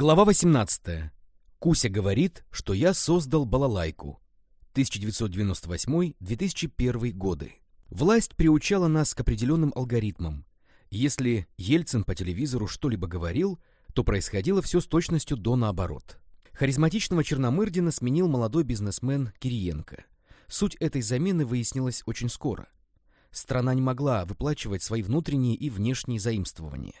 Глава 18. Куся говорит, что я создал балалайку. 1998-2001 годы. Власть приучала нас к определенным алгоритмам. Если Ельцин по телевизору что-либо говорил, то происходило все с точностью до наоборот. Харизматичного Черномырдина сменил молодой бизнесмен Кириенко. Суть этой замены выяснилась очень скоро. Страна не могла выплачивать свои внутренние и внешние заимствования.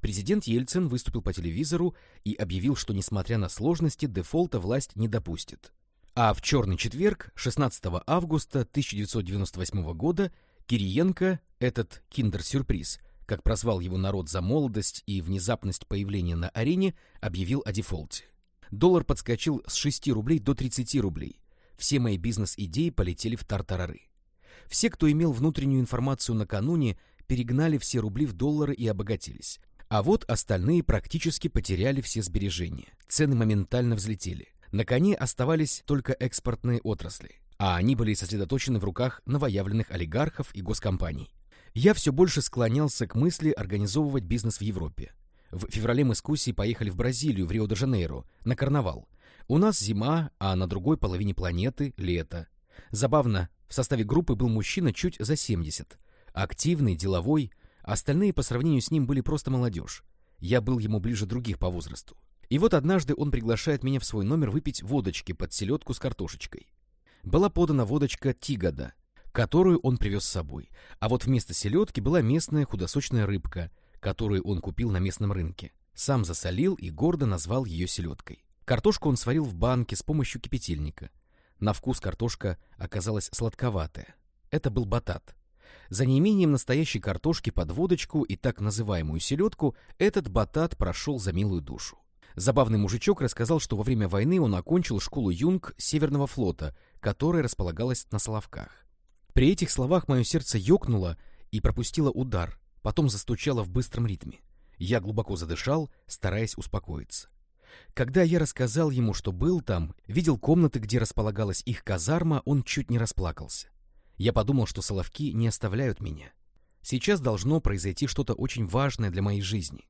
Президент Ельцин выступил по телевизору и объявил, что, несмотря на сложности, дефолта власть не допустит. А в черный четверг, 16 августа 1998 года, Кириенко, этот киндер-сюрприз, как прозвал его народ за молодость и внезапность появления на арене, объявил о дефолте. Доллар подскочил с 6 рублей до 30 рублей. Все мои бизнес-идеи полетели в тартарары. Все, кто имел внутреннюю информацию накануне, перегнали все рубли в доллары и обогатились. А вот остальные практически потеряли все сбережения. Цены моментально взлетели. На коне оставались только экспортные отрасли, а они были сосредоточены в руках новоявленных олигархов и госкомпаний. Я все больше склонялся к мысли организовывать бизнес в Европе. В феврале мы с Кусей поехали в Бразилию, в Рио-де-Жанейро, на карнавал. У нас зима, а на другой половине планеты — лето. Забавно, в составе группы был мужчина чуть за 70. Активный, деловой, Остальные по сравнению с ним были просто молодежь. Я был ему ближе других по возрасту. И вот однажды он приглашает меня в свой номер выпить водочки под селедку с картошечкой. Была подана водочка Тигада, которую он привез с собой, а вот вместо селедки была местная худосочная рыбка, которую он купил на местном рынке. Сам засолил и гордо назвал ее селедкой. Картошку он сварил в банке с помощью кипятильника. На вкус картошка оказалась сладковатая. Это был батат. За неимением настоящей картошки под водочку и так называемую селедку этот батат прошел за милую душу. Забавный мужичок рассказал, что во время войны он окончил школу Юнг Северного флота, которая располагалась на Соловках. При этих словах мое сердце ёкнуло и пропустило удар, потом застучало в быстром ритме. Я глубоко задышал, стараясь успокоиться. Когда я рассказал ему, что был там, видел комнаты, где располагалась их казарма, он чуть не расплакался. Я подумал, что соловки не оставляют меня. Сейчас должно произойти что-то очень важное для моей жизни.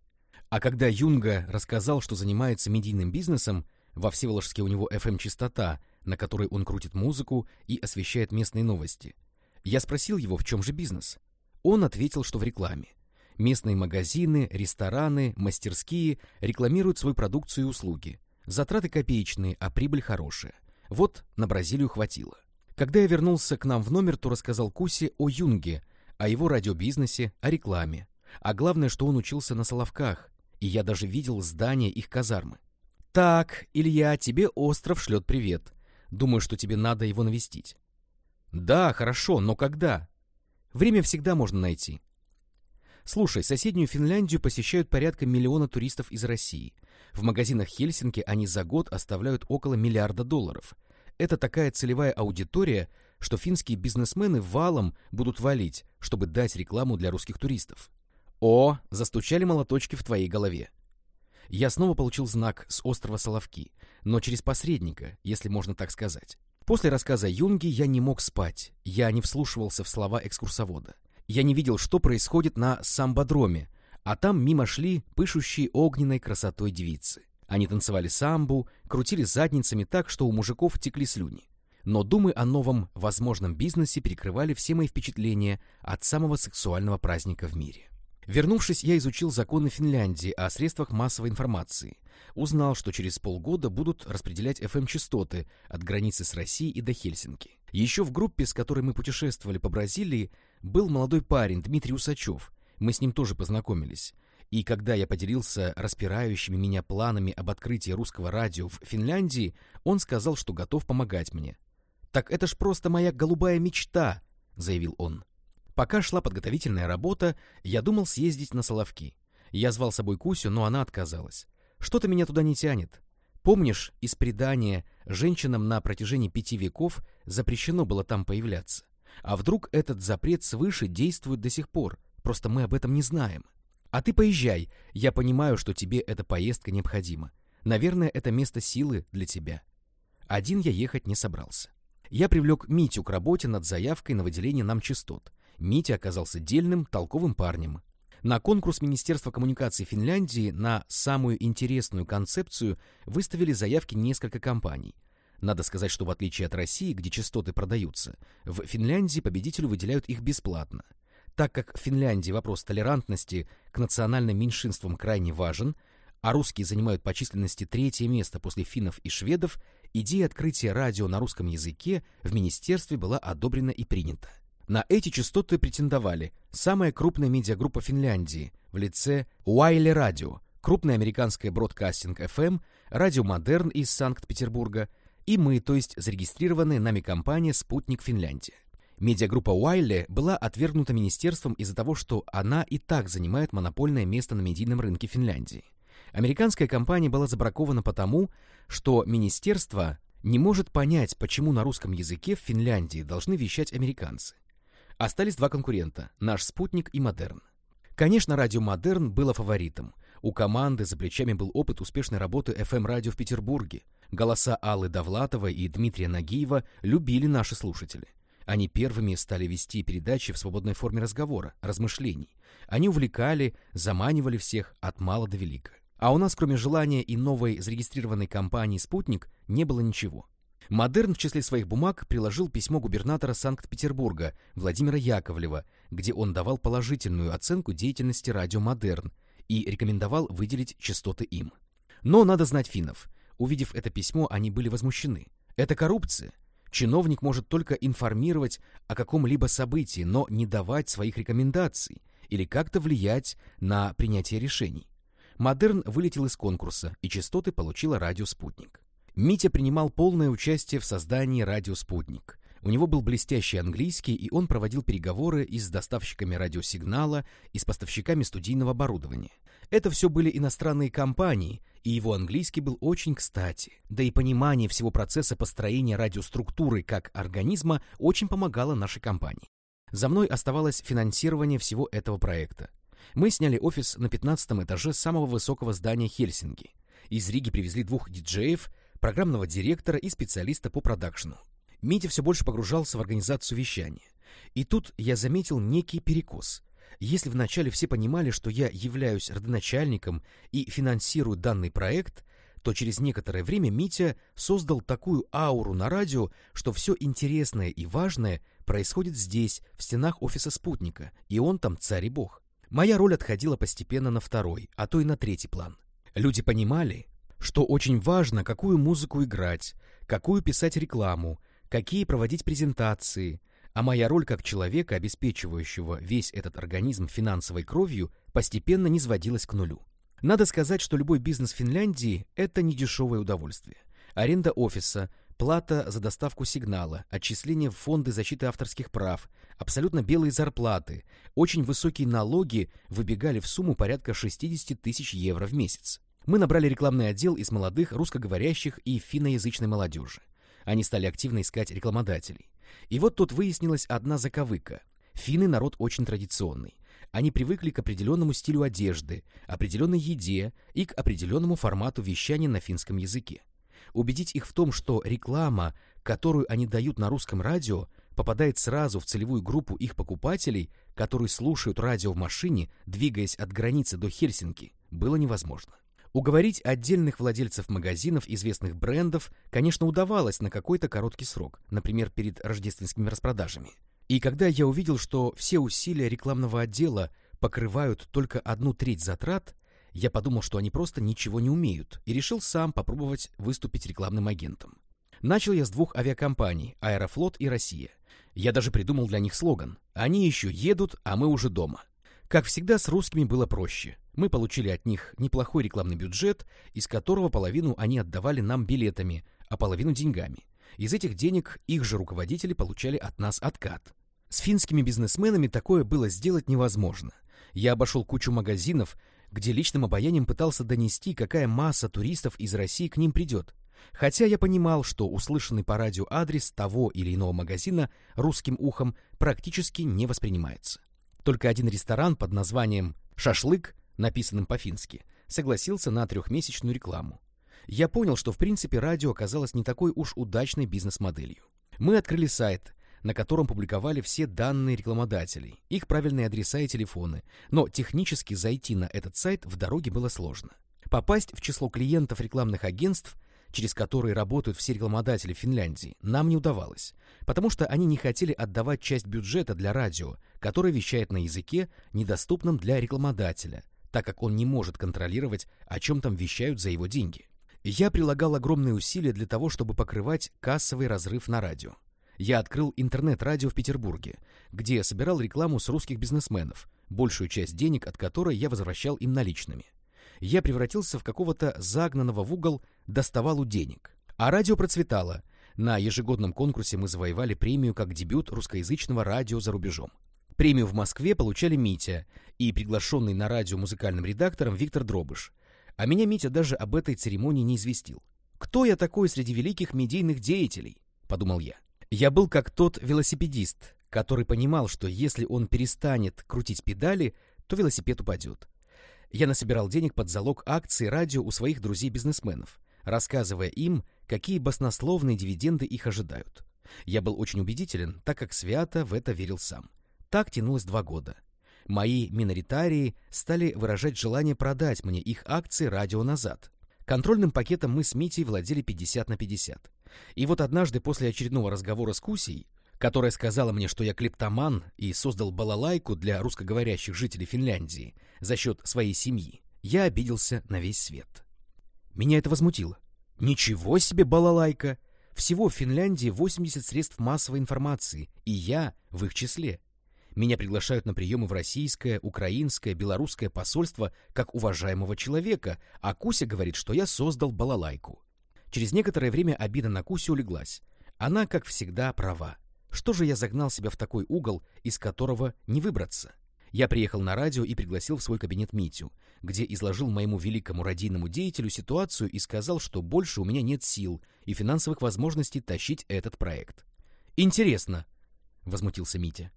А когда Юнга рассказал, что занимается медийным бизнесом, во Всеволожске у него FM-частота, на которой он крутит музыку и освещает местные новости. Я спросил его, в чем же бизнес. Он ответил, что в рекламе. Местные магазины, рестораны, мастерские рекламируют свою продукцию и услуги. Затраты копеечные, а прибыль хорошая. Вот на Бразилию хватило. Когда я вернулся к нам в номер, то рассказал Кусе о Юнге, о его радиобизнесе, о рекламе. А главное, что он учился на Соловках, и я даже видел здание их казармы. «Так, Илья, тебе остров шлет привет. Думаю, что тебе надо его навестить». «Да, хорошо, но когда?» «Время всегда можно найти». Слушай, соседнюю Финляндию посещают порядка миллиона туристов из России. В магазинах Хельсинки они за год оставляют около миллиарда долларов – это такая целевая аудитория, что финские бизнесмены валом будут валить, чтобы дать рекламу для русских туристов. О, застучали молоточки в твоей голове. Я снова получил знак с острова Соловки, но через посредника, если можно так сказать. После рассказа Юнги я не мог спать, я не вслушивался в слова экскурсовода. Я не видел, что происходит на самбодроме, а там мимо шли пышущие огненной красотой девицы. Они танцевали самбу, крутили задницами так, что у мужиков текли слюни. Но думы о новом возможном бизнесе перекрывали все мои впечатления от самого сексуального праздника в мире. Вернувшись, я изучил законы Финляндии о средствах массовой информации. Узнал, что через полгода будут распределять FM-частоты от границы с Россией и до Хельсинки. Еще в группе, с которой мы путешествовали по Бразилии, был молодой парень Дмитрий Усачев. Мы с ним тоже познакомились. И когда я поделился распирающими меня планами об открытии русского радио в Финляндии, он сказал, что готов помогать мне. «Так это ж просто моя голубая мечта», — заявил он. Пока шла подготовительная работа, я думал съездить на Соловки. Я звал с собой Кусю, но она отказалась. Что-то меня туда не тянет. Помнишь, из предания женщинам на протяжении пяти веков запрещено было там появляться? А вдруг этот запрет свыше действует до сих пор? Просто мы об этом не знаем. А ты поезжай, я понимаю, что тебе эта поездка необходима. Наверное, это место силы для тебя. Один я ехать не собрался. Я привлек Митю к работе над заявкой на выделение нам частот. Митя оказался дельным, толковым парнем. На конкурс Министерства коммуникаций Финляндии на самую интересную концепцию выставили заявки несколько компаний. Надо сказать, что в отличие от России, где частоты продаются, в Финляндии победителю выделяют их бесплатно. Так как в Финляндии вопрос толерантности к национальным меньшинствам крайне важен, а русские занимают по численности третье место после финнов и шведов, идея открытия радио на русском языке в министерстве была одобрена и принята. На эти частоты претендовали самая крупная медиагруппа Финляндии в лице Уайли Радио, крупная американская бродкастинг FM, Радио Модерн из Санкт-Петербурга и мы, то есть зарегистрированная нами компания «Спутник Финляндия». Медиагруппа Уайли была отвергнута министерством из-за того, что она и так занимает монопольное место на медийном рынке Финляндии. Американская компания была забракована потому, что министерство не может понять, почему на русском языке в Финляндии должны вещать американцы. Остались два конкурента – наш «Спутник» и «Модерн». Конечно, радио «Модерн» было фаворитом. У команды за плечами был опыт успешной работы FM-радио в Петербурге. Голоса Аллы Довлатовой и Дмитрия Нагиева любили наши слушатели. Они первыми стали вести передачи в свободной форме разговора, размышлений. Они увлекали, заманивали всех от мала до велика. А у нас, кроме желания и новой зарегистрированной компании «Спутник», не было ничего. Модерн в числе своих бумаг приложил письмо губернатора Санкт-Петербурга Владимира Яковлева, где он давал положительную оценку деятельности радио «Модерн» и рекомендовал выделить частоты им. Но надо знать финнов. Увидев это письмо, они были возмущены. Это коррупция. Чиновник может только информировать о каком-либо событии, но не давать своих рекомендаций или как-то влиять на принятие решений. Модерн вылетел из конкурса, и частоты получила радио «Спутник». Митя принимал полное участие в создании радио «Спутник». У него был блестящий английский, и он проводил переговоры и с доставщиками радиосигнала, и с поставщиками студийного оборудования. Это все были иностранные компании, и его английский был очень кстати. Да и понимание всего процесса построения радиоструктуры как организма очень помогало нашей компании. За мной оставалось финансирование всего этого проекта. Мы сняли офис на 15 этаже самого высокого здания Хельсинки. Из Риги привезли двух диджеев, программного директора и специалиста по продакшну. Митя все больше погружался в организацию вещания. И тут я заметил некий перекос. Если вначале все понимали, что я являюсь родоначальником и финансирую данный проект, то через некоторое время Митя создал такую ауру на радио, что все интересное и важное происходит здесь, в стенах офиса спутника, и он там царь и бог. Моя роль отходила постепенно на второй, а то и на третий план. Люди понимали, что очень важно, какую музыку играть, какую писать рекламу, какие проводить презентации, а моя роль как человека, обеспечивающего весь этот организм финансовой кровью, постепенно не сводилась к нулю. Надо сказать, что любой бизнес Финляндии – это недешевое удовольствие. Аренда офиса, плата за доставку сигнала, отчисления в фонды защиты авторских прав, абсолютно белые зарплаты, очень высокие налоги выбегали в сумму порядка 60 тысяч евро в месяц. Мы набрали рекламный отдел из молодых русскоговорящих и финноязычной молодежи. Они стали активно искать рекламодателей. И вот тут выяснилась одна заковыка. Финны народ очень традиционный. Они привыкли к определенному стилю одежды, определенной еде и к определенному формату вещания на финском языке. Убедить их в том, что реклама, которую они дают на русском радио, попадает сразу в целевую группу их покупателей, которые слушают радио в машине, двигаясь от границы до Хельсинки, было невозможно. Уговорить отдельных владельцев магазинов известных брендов, конечно, удавалось на какой-то короткий срок, например, перед рождественскими распродажами. И когда я увидел, что все усилия рекламного отдела покрывают только одну треть затрат, я подумал, что они просто ничего не умеют, и решил сам попробовать выступить рекламным агентом. Начал я с двух авиакомпаний «Аэрофлот» и «Россия». Я даже придумал для них слоган «Они еще едут, а мы уже дома». Как всегда, с русскими было проще. Мы получили от них неплохой рекламный бюджет, из которого половину они отдавали нам билетами, а половину деньгами. Из этих денег их же руководители получали от нас откат. С финскими бизнесменами такое было сделать невозможно. Я обошел кучу магазинов, где личным обаянием пытался донести, какая масса туристов из России к ним придет. Хотя я понимал, что услышанный по радио адрес того или иного магазина русским ухом практически не воспринимается. Только один ресторан под названием «Шашлык», написанным по-фински, согласился на трехмесячную рекламу. Я понял, что в принципе радио оказалось не такой уж удачной бизнес-моделью. Мы открыли сайт, на котором публиковали все данные рекламодателей, их правильные адреса и телефоны, но технически зайти на этот сайт в дороге было сложно. Попасть в число клиентов рекламных агентств, через которые работают все рекламодатели Финляндии, нам не удавалось, потому что они не хотели отдавать часть бюджета для радио, которое вещает на языке, недоступном для рекламодателя, так как он не может контролировать, о чем там вещают за его деньги. Я прилагал огромные усилия для того, чтобы покрывать кассовый разрыв на радио. Я открыл интернет-радио в Петербурге, где собирал рекламу с русских бизнесменов, большую часть денег от которой я возвращал им наличными. Я превратился в какого-то загнанного в угол доставалу денег. А радио процветало. На ежегодном конкурсе мы завоевали премию как дебют русскоязычного радио за рубежом. Премию в Москве получали Митя и приглашенный на радио музыкальным редактором Виктор Дробыш. А меня Митя даже об этой церемонии не известил. «Кто я такой среди великих медийных деятелей?» — подумал я. Я был как тот велосипедист, который понимал, что если он перестанет крутить педали, то велосипед упадет. Я насобирал денег под залог акций радио у своих друзей-бизнесменов, рассказывая им, какие баснословные дивиденды их ожидают. Я был очень убедителен, так как свято в это верил сам. Так тянулось два года. Мои миноритарии стали выражать желание продать мне их акции радио назад. Контрольным пакетом мы с Митей владели 50 на 50. И вот однажды после очередного разговора с Кусей, которая сказала мне, что я клептоман и создал балалайку для русскоговорящих жителей Финляндии за счет своей семьи, я обиделся на весь свет. Меня это возмутило. Ничего себе балалайка! Всего в Финляндии 80 средств массовой информации, и я в их числе. Меня приглашают на приемы в российское, украинское, белорусское посольство как уважаемого человека, а Куся говорит, что я создал балалайку. Через некоторое время обида на Кусю улеглась. Она, как всегда, права. Что же я загнал себя в такой угол, из которого не выбраться? Я приехал на радио и пригласил в свой кабинет Митю, где изложил моему великому радийному деятелю ситуацию и сказал, что больше у меня нет сил и финансовых возможностей тащить этот проект. «Интересно», — возмутился Митя.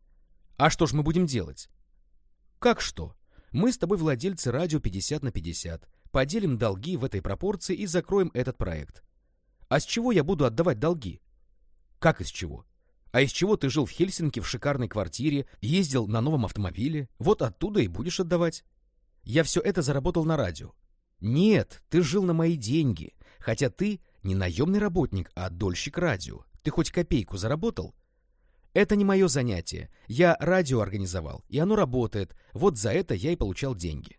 А что ж мы будем делать? Как что? Мы с тобой владельцы радио 50 на 50. Поделим долги в этой пропорции и закроем этот проект. А с чего я буду отдавать долги? Как из чего? А из чего ты жил в Хельсинки в шикарной квартире, ездил на новом автомобиле? Вот оттуда и будешь отдавать. Я все это заработал на радио. Нет, ты жил на мои деньги. Хотя ты не наемный работник, а дольщик радио. Ты хоть копейку заработал? Это не мое занятие. Я радио организовал, и оно работает. Вот за это я и получал деньги.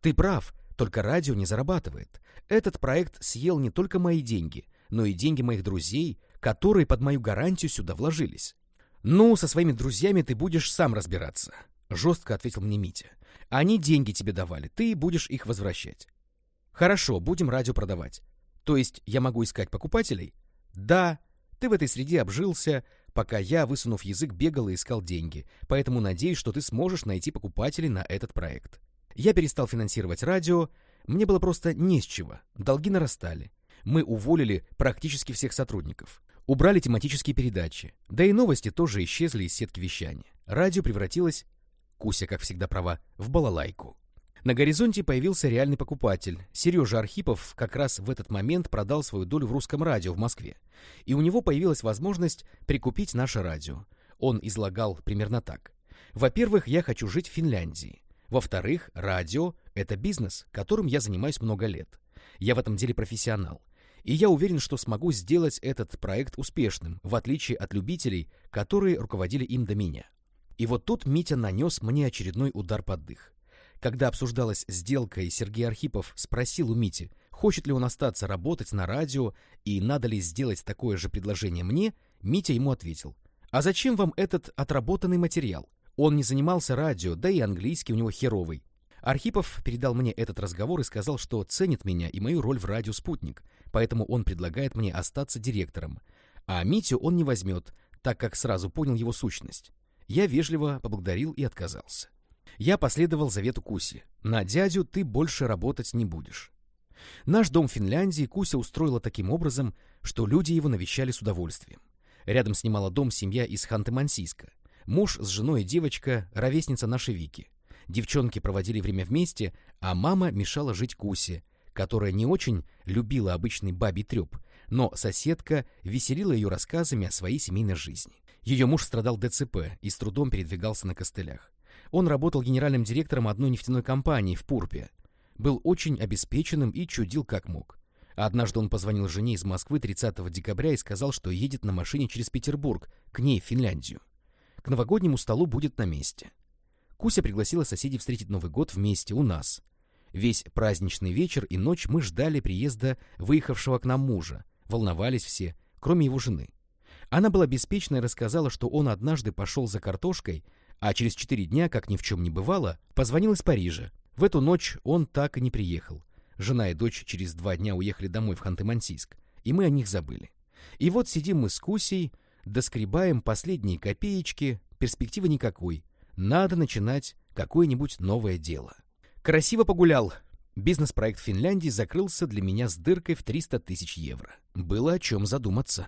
Ты прав, только радио не зарабатывает. Этот проект съел не только мои деньги, но и деньги моих друзей, которые под мою гарантию сюда вложились. «Ну, со своими друзьями ты будешь сам разбираться», — жестко ответил мне Митя. «Они деньги тебе давали, ты будешь их возвращать». «Хорошо, будем радио продавать. То есть я могу искать покупателей?» «Да, ты в этой среде обжился, пока я, высунув язык, бегал и искал деньги, поэтому надеюсь, что ты сможешь найти покупателей на этот проект. Я перестал финансировать радио, мне было просто не с чего, долги нарастали. Мы уволили практически всех сотрудников. Убрали тематические передачи, да и новости тоже исчезли из сетки вещания. Радио превратилось, Куся, как всегда права, в балалайку. На горизонте появился реальный покупатель. Сережа Архипов как раз в этот момент продал свою долю в русском радио в Москве. И у него появилась возможность прикупить наше радио. Он излагал примерно так. Во-первых, я хочу жить в Финляндии. Во-вторых, радио — это бизнес, которым я занимаюсь много лет. Я в этом деле профессионал. И я уверен, что смогу сделать этот проект успешным, в отличие от любителей, которые руководили им до меня. И вот тут Митя нанес мне очередной удар под дых. Когда обсуждалась сделка, и Сергей Архипов спросил у Мити, хочет ли он остаться работать на радио и надо ли сделать такое же предложение мне, Митя ему ответил, «А зачем вам этот отработанный материал? Он не занимался радио, да и английский у него херовый». Архипов передал мне этот разговор и сказал, что ценит меня и мою роль в радио «Спутник», поэтому он предлагает мне остаться директором. А Митю он не возьмет, так как сразу понял его сущность. Я вежливо поблагодарил и отказался. Я последовал завету Куси. На дядю ты больше работать не будешь. Наш дом в Финляндии Куся устроила таким образом, что люди его навещали с удовольствием. Рядом снимала дом семья из Ханты-Мансийска. Муж с женой и девочка, ровесница нашей Вики. Девчонки проводили время вместе, а мама мешала жить Кусе, которая не очень любила обычный бабий треп, но соседка веселила ее рассказами о своей семейной жизни. Ее муж страдал ДЦП и с трудом передвигался на костылях. Он работал генеральным директором одной нефтяной компании в Пурпе. Был очень обеспеченным и чудил как мог. Однажды он позвонил жене из Москвы 30 декабря и сказал, что едет на машине через Петербург, к ней в Финляндию. К новогоднему столу будет на месте. Куся пригласила соседей встретить Новый год вместе у нас. Весь праздничный вечер и ночь мы ждали приезда выехавшего к нам мужа. Волновались все, кроме его жены. Она была беспечна и рассказала, что он однажды пошел за картошкой, а через четыре дня, как ни в чем не бывало, позвонил из Парижа. В эту ночь он так и не приехал. Жена и дочь через два дня уехали домой в Ханты-Мансийск, и мы о них забыли. И вот сидим мы с Кусей, доскребаем последние копеечки, перспективы никакой. Надо начинать какое-нибудь новое дело. Красиво погулял. Бизнес-проект Финляндии закрылся для меня с дыркой в 300 тысяч евро. Было о чем задуматься.